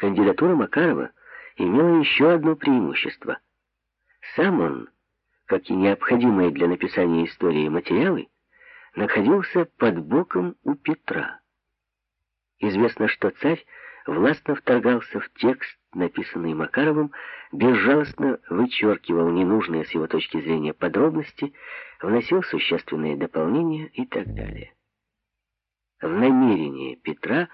Кандидатура Макарова имела еще одно преимущество. Сам он, как и необходимые для написания истории материалы, находился под боком у Петра. Известно, что царь властно вторгался в текст, написанный Макаровым, безжалостно вычеркивал ненужные с его точки зрения подробности, вносил существенные дополнения и так далее. В намерение Петра,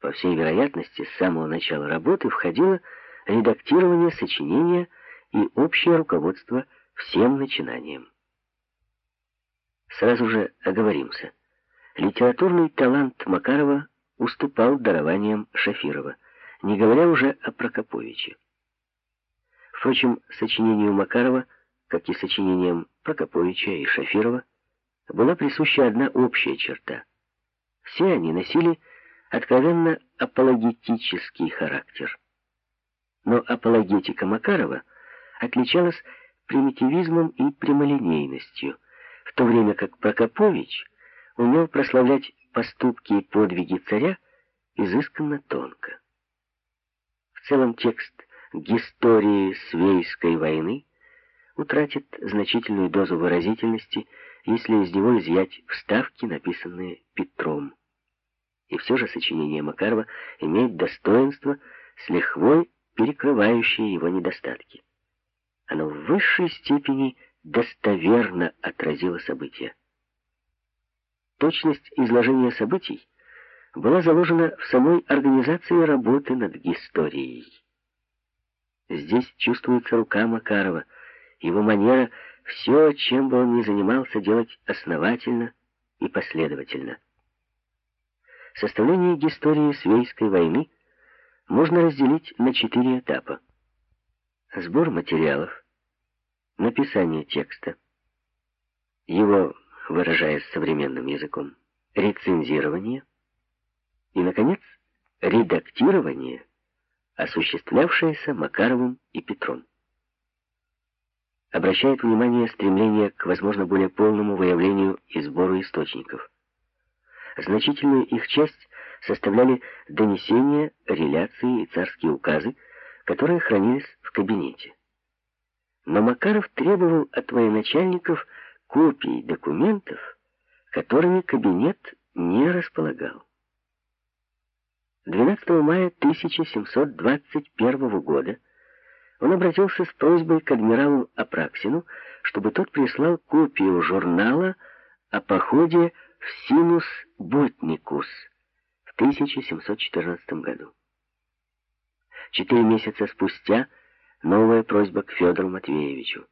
по всей вероятности, с самого начала работы входило редактирование сочинения и общее руководство всем начинанием. Сразу же оговоримся. Литературный талант Макарова уступал дарованиям Шафирова, не говоря уже о Прокоповиче. Впрочем, сочинению Макарова, как и сочинениям Прокоповича и Шафирова, была присуща одна общая черта. Все они носили откровенно апологетический характер. Но апологетика Макарова отличалась примитивизмом и прямолинейностью, в то время как Прокопович умел прославлять поступки и подвиги царя изысканно тонко. В целом текст «Гистории Свейской войны» утратит значительную дозу выразительности, если из него изъять вставки, написанные Петром. И все же сочинение Макарова имеет достоинство, с лихвой перекрывающее его недостатки. Оно в высшей степени достоверно отразило события. Точность изложения событий была заложена в самой организации работы над историей. Здесь чувствуется рука Макарова, его манера все, чем бы он ни занимался, делать основательно и последовательно. Составление истории Свейской войны можно разделить на четыре этапа. Сбор материалов, написание текста, его выражаясь современным языком, рецензирование и, наконец, редактирование, осуществлявшееся Макаровым и Петром. Обращает внимание стремление к, возможно, более полному выявлению и сбору источников. Значительную их часть составляли донесения, реляции и царские указы, которые хранились в кабинете. Но Макаров требовал от военачальников копий документов, которыми кабинет не располагал. 12 мая 1721 года он обратился с просьбой к адмиралу Апраксину, чтобы тот прислал копию журнала о походе в Синус Ботникус в 1714 году. Четыре месяца спустя новая просьба к Федору Матвеевичу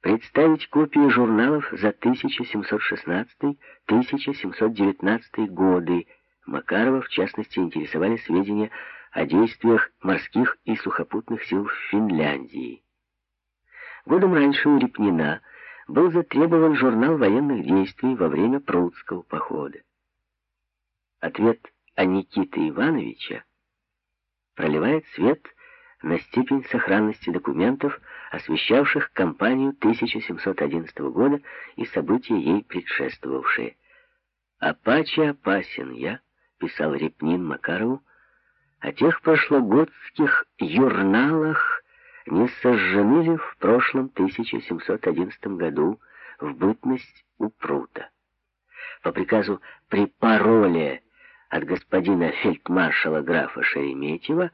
представить копии журналов за 1716-1719 годы. Макарова, в частности, интересовали сведения о действиях морских и сухопутных сил в Финляндии. Годом раньше у Репнина был затребован журнал военных действий во время Прудского похода. Ответ о Никиты Ивановича проливает свет на степень сохранности документов, освещавших кампанию 1711 года и события ей предшествовавшие. «Апаче опасен я», — писал Репнин Макарову, «о тех прошлогодских юрналах не сожжены ли в прошлом 1711 году в бытность у прута. По приказу при пароле от господина фельдмаршала графа Шереметьева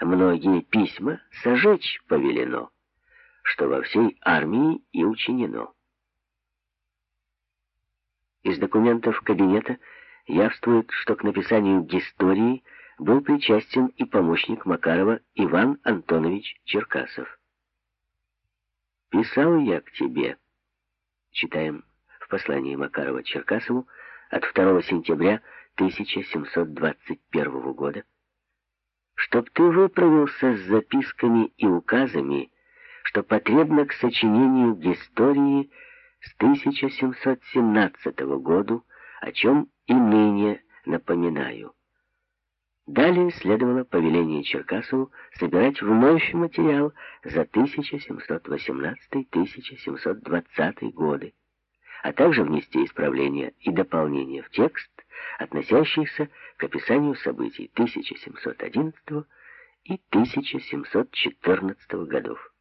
многие письма сожечь повелено, что во всей армии и учинено. Из документов кабинета явствует, что к написанию истории был причастен и помощник Макарова Иван Антонович Черкасов. «Писал я к тебе», читаем в послании Макарова Черкасову от 2 сентября 1721 года, чтоб ты выправился с записками и указами, что потребно к сочинению истории с 1717 года, о чем и ныне напоминаю. Далее следовало повеление Черкасову собирать вновь материал за 1718-1720 годы, а также внести исправления и дополнения в текст, относящийся к описанию событий 1711 и 1714 годов.